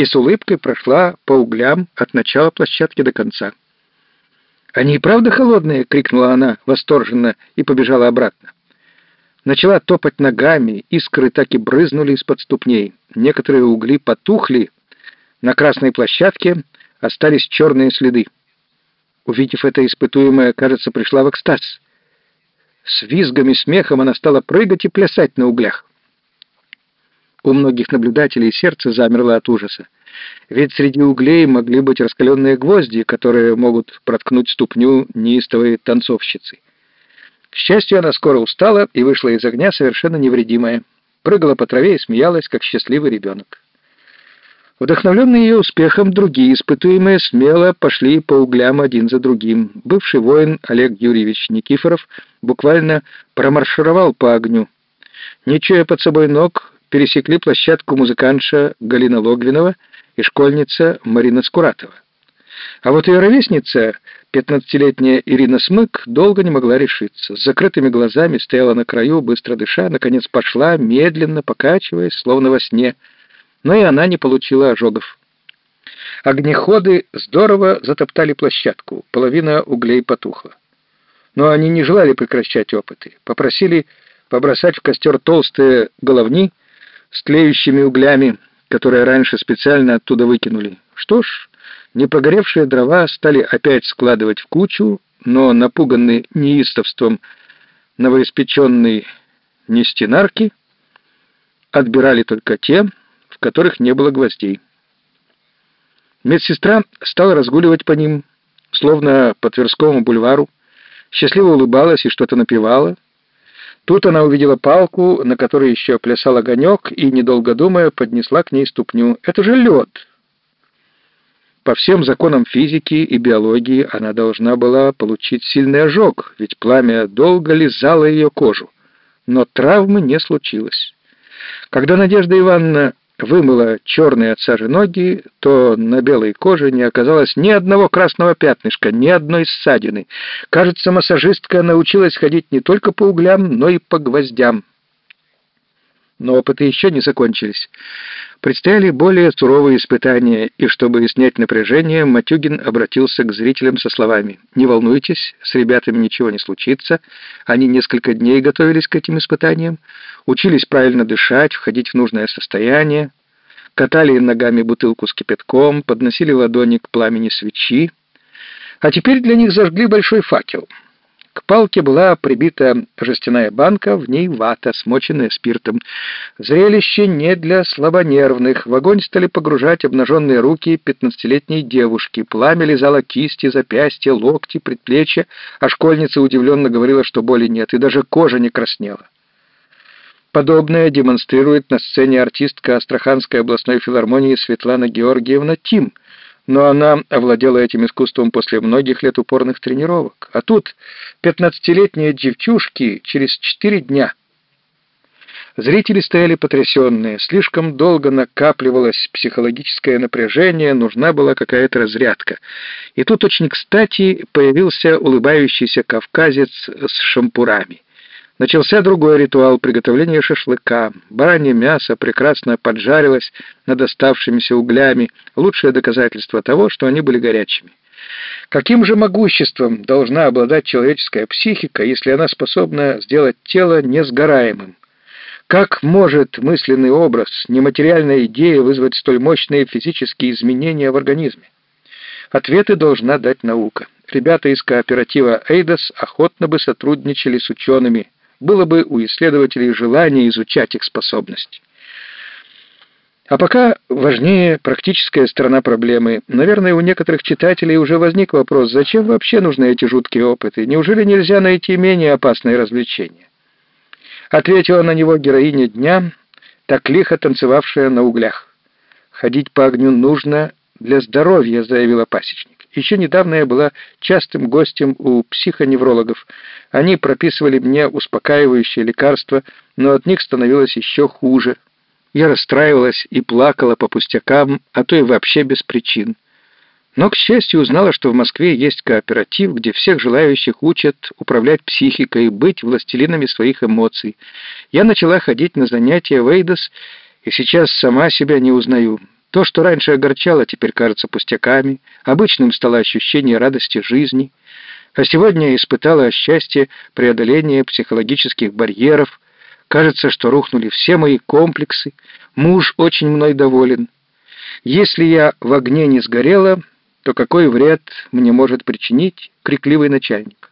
и с улыбкой прошла по углям от начала площадки до конца. «Они и правда холодные!» — крикнула она восторженно и побежала обратно. Начала топать ногами, искры так и брызнули из-под ступней. Некоторые угли потухли. На красной площадке остались черные следы. Увидев это, испытуемая, кажется, пришла в экстаз. С визгом и смехом она стала прыгать и плясать на углях. У многих наблюдателей сердце замерло от ужаса. Ведь среди углей могли быть раскаленные гвозди, которые могут проткнуть ступню неистовой танцовщицы. К счастью, она скоро устала и вышла из огня совершенно невредимая. Прыгала по траве и смеялась, как счастливый ребенок. Вдохновленные ее успехом, другие испытуемые смело пошли по углям один за другим. Бывший воин Олег Юрьевич Никифоров буквально промаршировал по огню. Не чуя под собой ног, пересекли площадку музыкантша Галина Логвинова и школьница Марина Скуратова. А вот ее ровесница, пятнадцатилетняя Ирина Смык, долго не могла решиться. С закрытыми глазами стояла на краю, быстро дыша, наконец пошла, медленно покачиваясь, словно во сне. Но и она не получила ожогов. Огнеходы здорово затоптали площадку, половина углей потухла. Но они не желали прекращать опыты. Попросили побросать в костер толстые головни с тлеющими углями, которые раньше специально оттуда выкинули. Что ж, непогоревшие дрова стали опять складывать в кучу, но напуганный неистовством новоиспеченной нестенарки отбирали только те, в которых не было гвоздей. Медсестра стала разгуливать по ним, словно по Тверскому бульвару, счастливо улыбалась и что-то напевала, Тут она увидела палку, на которой еще плясал огонек, и, недолго думая, поднесла к ней ступню. «Это же лед!» По всем законам физики и биологии она должна была получить сильный ожог, ведь пламя долго лизало ее кожу. Но травмы не случилось. Когда Надежда Ивановна вымыла черные от сажи ноги, то на белой коже не оказалось ни одного красного пятнышка, ни одной ссадины. Кажется, массажистка научилась ходить не только по углям, но и по гвоздям. Но опыты еще не закончились. Предстояли более суровые испытания, и чтобы снять напряжение, Матюгин обратился к зрителям со словами «Не волнуйтесь, с ребятами ничего не случится. Они несколько дней готовились к этим испытаниям, учились правильно дышать, входить в нужное состояние, катали ногами бутылку с кипятком, подносили ладони к пламени свечи, а теперь для них зажгли большой факел». К палке была прибита жестяная банка, в ней вата, смоченная спиртом. Зрелище не для слабонервных. В огонь стали погружать обнаженные руки пятнадцатилетней девушки. Пламя лизало кисти, запястья, локти, предплечья, а школьница удивленно говорила, что боли нет, и даже кожа не краснела. Подобное демонстрирует на сцене артистка Астраханской областной филармонии Светлана Георгиевна Тим — но она овладела этим искусством после многих лет упорных тренировок. А тут пятнадцатилетние девчушки через четыре дня. Зрители стояли потрясенные. Слишком долго накапливалось психологическое напряжение, нужна была какая-то разрядка. И тут очень кстати появился улыбающийся кавказец с шампурами. Начался другой ритуал приготовления шашлыка. Баранье мясо прекрасно поджарилось над оставшимися углями, лучшее доказательство того, что они были горячими. Каким же могуществом должна обладать человеческая психика, если она способна сделать тело несгораемым? Как может мысленный образ, нематериальная идея вызвать столь мощные физические изменения в организме? Ответы должна дать наука. Ребята из кооператива «Эйдос» охотно бы сотрудничали с учеными, было бы у исследователей желание изучать их способности. А пока важнее практическая сторона проблемы. Наверное, у некоторых читателей уже возник вопрос, зачем вообще нужны эти жуткие опыты? Неужели нельзя найти менее опасные развлечения? Ответила на него героиня дня, так лихо танцевавшая на углях. «Ходить по огню нужно для здоровья», — заявила пасечник. Еще недавно я была частым гостем у психоневрологов. Они прописывали мне успокаивающие лекарства, но от них становилось еще хуже. Я расстраивалась и плакала по пустякам, а то и вообще без причин. Но, к счастью, узнала, что в Москве есть кооператив, где всех желающих учат управлять психикой и быть властелинами своих эмоций. Я начала ходить на занятия в Эйдос, и сейчас сама себя не узнаю. То, что раньше огорчало, теперь кажется пустяками, обычным стало ощущение радости жизни, а сегодня испытала счастье преодоления психологических барьеров, кажется, что рухнули все мои комплексы, муж очень мной доволен. Если я в огне не сгорела, то какой вред мне может причинить крикливый начальник?